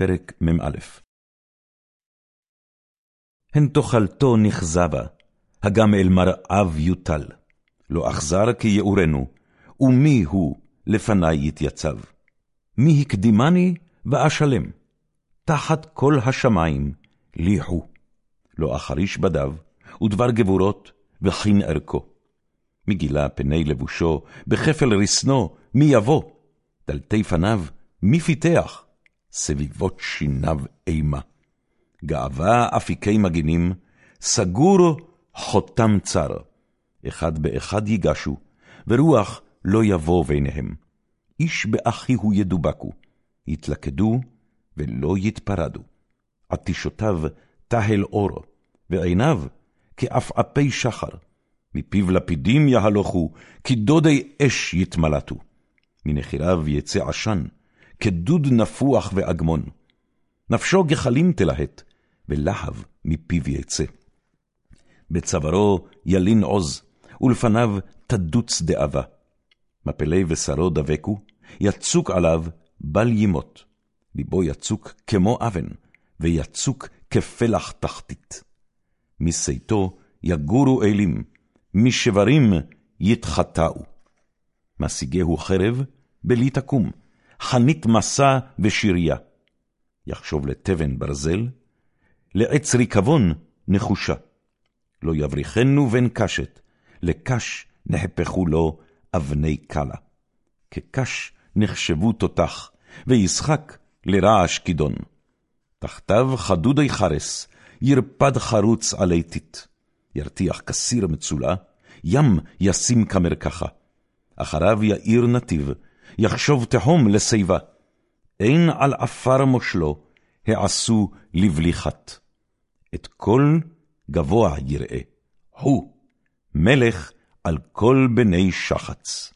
פרק מ"א הן תאכלתו נכזבה, הגם אל מרעיו יוטל. לא אכזר כי יאורנו, ומי הוא לפני יתייצב? מי הקדימני ואשלם? תחת כל השמים ליחו. לא אחריש בדיו, ודבר גבורות, וכין ערכו. מגילה פני לבושו, בכפל רסנו, מי יבוא? דלתי פניו, מי פיתח? סביבות שיניו אימה. גאווה אפיקי מגינים, סגור חותם צר. אחד באחד ייגשו, ורוח לא יבוא ביניהם. איש באחיהו ידובקו, יתלכדו ולא יתפרדו. עטישותיו תהל אור, ועיניו כעפעפי שחר. מפיו לפידים יהלוכו, כי דודי אש יתמלטו. מנחיריו יצא עשן, כדוד נפוח ואגמון. נפשו גחלים תלהט, ולהב מפיו יצא. בצווארו ילין עוז, ולפניו תדוץ דאבה. מפלי ושרו דבקו, יצוק עליו בל ימות. ליבו יצוק כמו אבן, ויצוק כפלח תחתית. משיתו יגורו אלים, משברים יתחטאו. משיגהו חרב, בלי תקום, חנית מסע ושריה. יחשוב לתבן ברזל, לעץ ריקבון נחושה. לא יבריחנו בן קשת, לקש נהפכו לו אבני קלה. כקש נחשבו תותח, וישחק לרעש כידון. תחתיו חדודי חרס, ירפד חרוץ עלי טיט. ירתיח כסיר מצולע, ים ישים כמרקחה. אחריו יאיר נתיב, יחשוב תהום לשיבה. אין על עפר מושלו, העשו לבליחת. את כל גבוה יראה, הוא מלך על כל בני שחץ.